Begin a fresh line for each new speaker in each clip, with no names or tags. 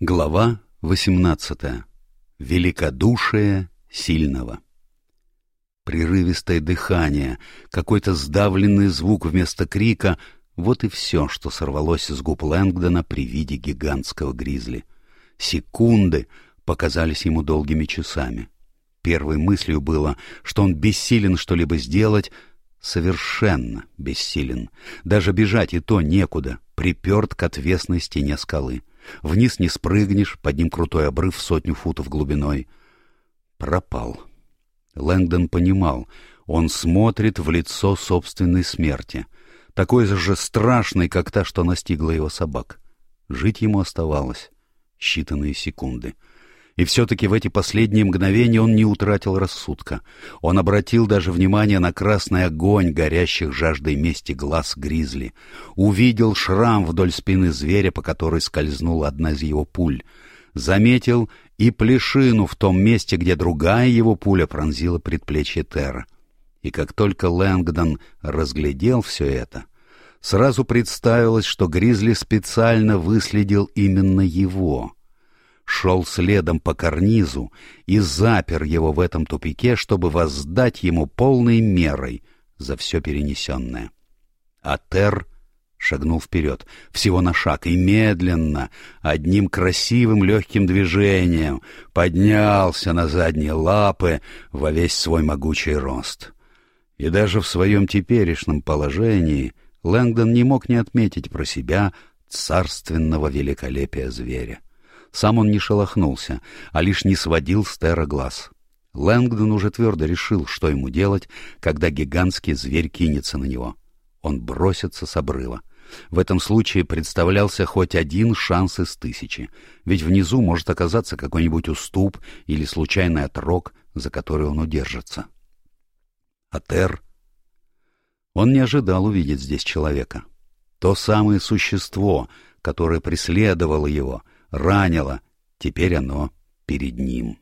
Глава 18. Великодушие сильного. Прерывистое дыхание, какой-то сдавленный звук вместо крика — вот и все, что сорвалось из губ Лэнгдона при виде гигантского гризли. Секунды показались ему долгими часами. Первой мыслью было, что он бессилен что-либо сделать, совершенно бессилен. Даже бежать и то некуда, приперт к отвесной стене скалы — Вниз не спрыгнешь, под ним крутой обрыв в сотню футов глубиной. Пропал. Лэнгдон понимал, он смотрит в лицо собственной смерти, такой же страшной, как та, что настигла его собак. Жить ему оставалось считанные секунды — и все-таки в эти последние мгновения он не утратил рассудка. Он обратил даже внимание на красный огонь, горящих жаждой мести глаз гризли. Увидел шрам вдоль спины зверя, по которой скользнула одна из его пуль. Заметил и плешину в том месте, где другая его пуля пронзила предплечье Терра. И как только Лэнгдон разглядел все это, сразу представилось, что Гризли специально выследил именно его — шел следом по карнизу и запер его в этом тупике, чтобы воздать ему полной мерой за все перенесенное. А Тер шагнул вперед, всего на шаг, и медленно, одним красивым легким движением поднялся на задние лапы во весь свой могучий рост. И даже в своем теперешнем положении Лэнгдон не мог не отметить про себя царственного великолепия зверя. Сам он не шелохнулся, а лишь не сводил с Терра глаз. Лэнгдон уже твердо решил, что ему делать, когда гигантский зверь кинется на него. Он бросится с обрыва. В этом случае представлялся хоть один шанс из тысячи, ведь внизу может оказаться какой-нибудь уступ или случайный отрок, за который он удержится. А Тер... Он не ожидал увидеть здесь человека. То самое существо, которое преследовало его — ранило. Теперь оно перед ним.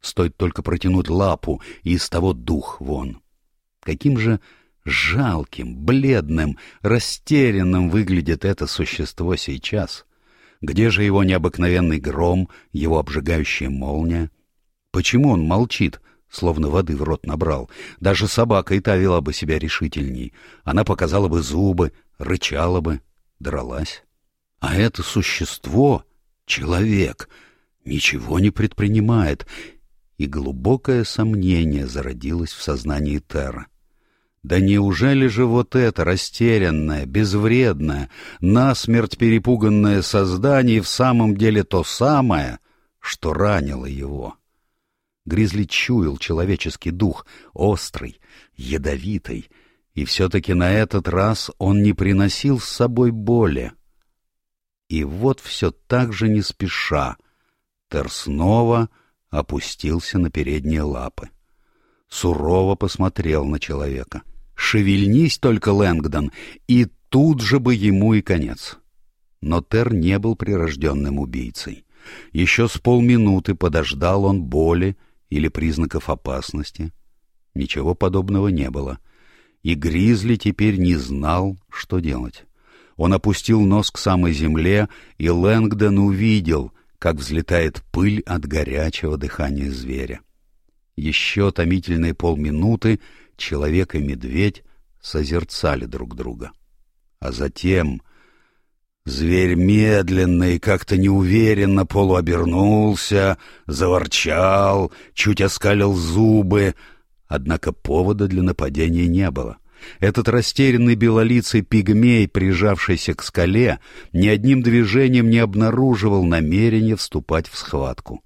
Стоит только протянуть лапу, и из того дух вон. Каким же жалким, бледным, растерянным выглядит это существо сейчас? Где же его необыкновенный гром, его обжигающая молния? Почему он молчит, словно воды в рот набрал? Даже собака и та вела бы себя решительней. Она показала бы зубы, рычала бы, дралась. А это существо Человек ничего не предпринимает, и глубокое сомнение зародилось в сознании Терра. Да неужели же вот это растерянное, безвредное, насмерть перепуганное создание в самом деле то самое, что ранило его? Гризли чуял человеческий дух, острый, ядовитый, и все-таки на этот раз он не приносил с собой боли, и вот все так же не спеша. Тер снова опустился на передние лапы. Сурово посмотрел на человека. «Шевельнись только, Лэнгдон, и тут же бы ему и конец». Но Тер не был прирожденным убийцей. Еще с полминуты подождал он боли или признаков опасности. Ничего подобного не было, и Гризли теперь не знал, что делать. Он опустил нос к самой земле, и Лэнгдон увидел, как взлетает пыль от горячего дыхания зверя. Еще томительные полминуты человек и медведь созерцали друг друга. А затем зверь медленно и как-то неуверенно полуобернулся, заворчал, чуть оскалил зубы, однако повода для нападения не было — этот растерянный белолицый пигмей, прижавшийся к скале, ни одним движением не обнаруживал намерения вступать в схватку.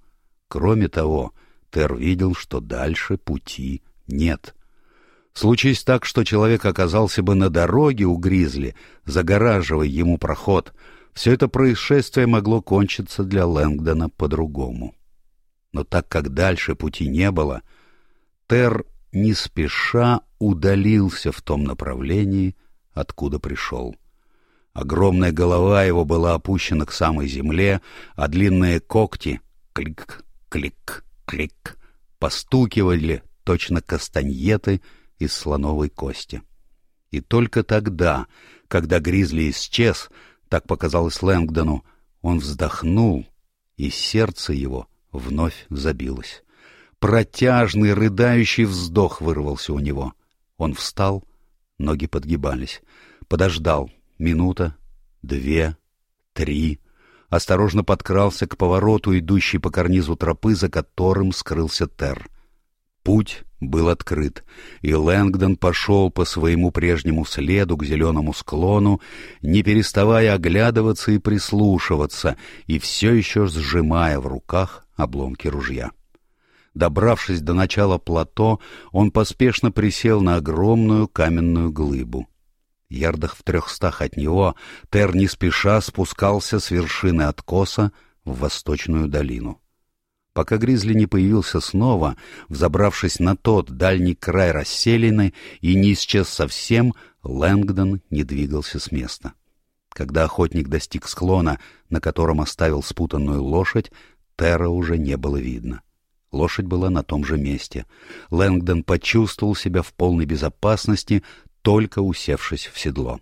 Кроме того, Тер видел, что дальше пути нет. Случись так, что человек оказался бы на дороге у Гризли, загораживая ему проход, все это происшествие могло кончиться для Лэнгдона по-другому. Но так как дальше пути не было, Тер не спеша удалился в том направлении, откуда пришел. Огромная голова его была опущена к самой земле, а длинные когти — клик, клик, клик — постукивали точно кастаньеты из слоновой кости. И только тогда, когда Гризли исчез, так показалось Лэнгдону, он вздохнул, и сердце его вновь забилось. Протяжный рыдающий вздох вырвался у него. Он встал, ноги подгибались, подождал минута, две, три, осторожно подкрался к повороту, идущей по карнизу тропы, за которым скрылся Тер. Путь был открыт, и Лэнгдон пошел по своему прежнему следу к зеленому склону, не переставая оглядываться и прислушиваться, и все еще сжимая в руках обломки ружья. Добравшись до начала плато, он поспешно присел на огромную каменную глыбу. Ярдах в трехстах от него Тер не спеша спускался с вершины откоса в восточную долину. Пока Гризли не появился снова, взобравшись на тот дальний край расселины и не исчез совсем, Лэнгдон не двигался с места. Когда охотник достиг склона, на котором оставил спутанную лошадь, Тера уже не было видно. — Лошадь была на том же месте. Лэнгдон почувствовал себя в полной безопасности, только усевшись в седло.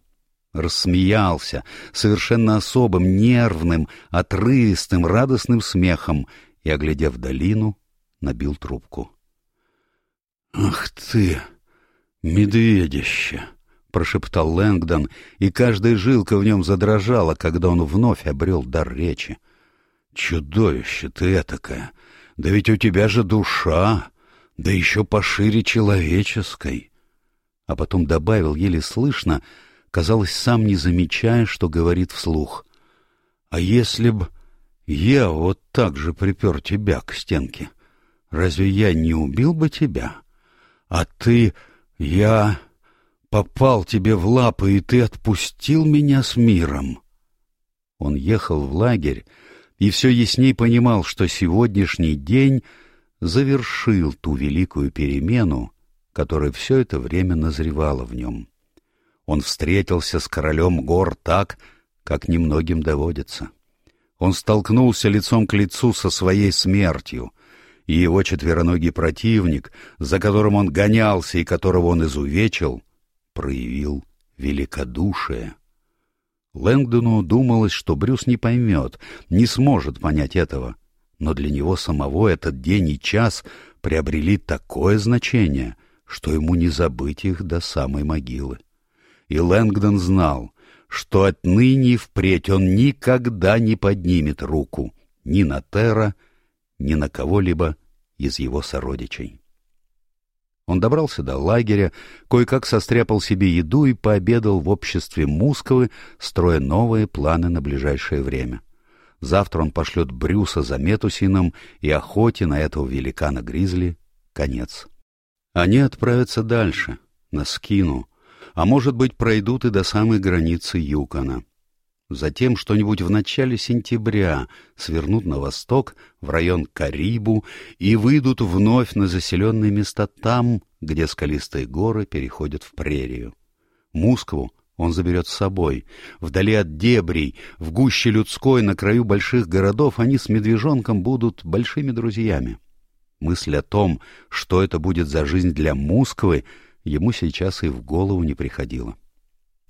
Рассмеялся совершенно особым, нервным, отрывистым, радостным смехом и, оглядев долину, набил трубку. — Ах ты, медведище! — прошептал Лэнгдон, и каждая жилка в нем задрожала, когда он вновь обрел дар речи. — Чудовище ты этакое! — да ведь у тебя же душа, да еще пошире человеческой. А потом добавил еле слышно, казалось, сам не замечая, что говорит вслух. А если б я вот так же припер тебя к стенке, разве я не убил бы тебя? А ты... я попал тебе в лапы, и ты отпустил меня с миром. Он ехал в лагерь, и все ясней понимал, что сегодняшний день завершил ту великую перемену, которая все это время назревала в нем. Он встретился с королем гор так, как немногим доводится. Он столкнулся лицом к лицу со своей смертью, и его четвероногий противник, за которым он гонялся и которого он изувечил, проявил великодушие — Лэнгдону думалось, что Брюс не поймет, не сможет понять этого. Но для него самого этот день и час приобрели такое значение, что ему не забыть их до самой могилы. И Лэнгдон знал, что отныне и впредь он никогда не поднимет руку ни на Тера, ни на кого-либо из его сородичей. Он добрался до лагеря, кое-как состряпал себе еду и пообедал в обществе Мусковы, строя новые планы на ближайшее время. Завтра он пошлет Брюса за Метусином и охоте на этого великана-гризли. Конец. Они отправятся дальше, на Скину, а может быть пройдут и до самой границы Юкона. Затем что-нибудь в начале сентября свернут на восток, в район Карибу, и выйдут вновь на заселенные места там, где скалистые горы переходят в прерию. Мускву он заберет с собой. Вдали от дебрей, в гуще людской, на краю больших городов, они с медвежонком будут большими друзьями. Мысль о том, что это будет за жизнь для Мусквы, ему сейчас и в голову не приходила.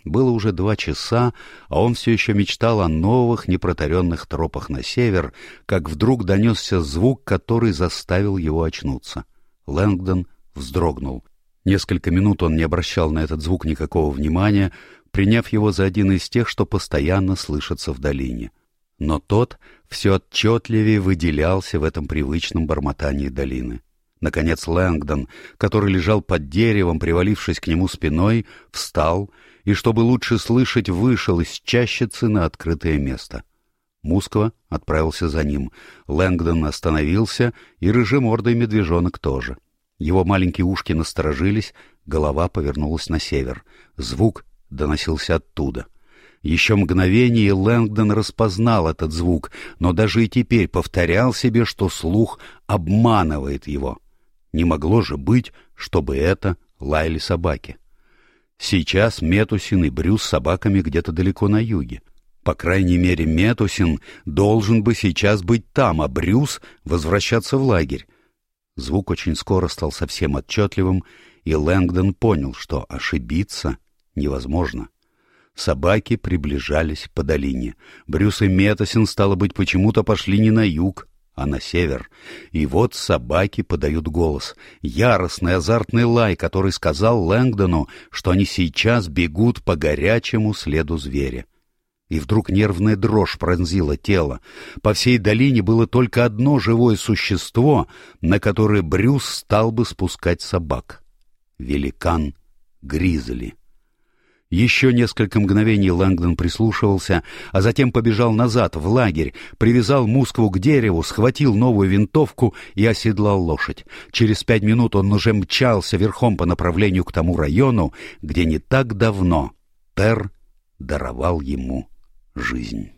Было уже два часа, а он все еще мечтал о новых непротаренных тропах на север, как вдруг донесся звук, который заставил его очнуться. Лэнгдон вздрогнул. Несколько минут он не обращал на этот звук никакого внимания, приняв его за один из тех, что постоянно слышатся в долине. Но тот все отчетливее выделялся в этом привычном бормотании долины. — Наконец Лэнгдон, который лежал под деревом, привалившись к нему спиной, встал и, чтобы лучше слышать, вышел из чащицы на открытое место. Мусква отправился за ним. Лэнгдон остановился, и рыжемордый медвежонок тоже. Его маленькие ушки насторожились, голова повернулась на север. Звук доносился оттуда. Еще мгновение Лэнгдон распознал этот звук, но даже и теперь повторял себе, что слух обманывает его. Не могло же быть, чтобы это лаяли собаки. Сейчас Метусин и Брюс с собаками где-то далеко на юге. По крайней мере, Метусин должен бы сейчас быть там, а Брюс — возвращаться в лагерь. Звук очень скоро стал совсем отчетливым, и Лэнгдон понял, что ошибиться невозможно. Собаки приближались по долине. Брюс и Метасин, стало быть, почему-то пошли не на юг, а на север. И вот собаки подают голос. Яростный азартный лай, который сказал Лэнгдону, что они сейчас бегут по горячему следу зверя. И вдруг нервная дрожь пронзила тело. По всей долине было только одно живое существо, на которое Брюс стал бы спускать собак. Великан Гризли. Еще несколько мгновений Лэнгдон прислушивался, а затем побежал назад, в лагерь, привязал Мускву к дереву, схватил новую винтовку и оседлал лошадь. Через пять минут он уже мчался верхом по направлению к тому району, где не так давно Тер даровал ему жизнь.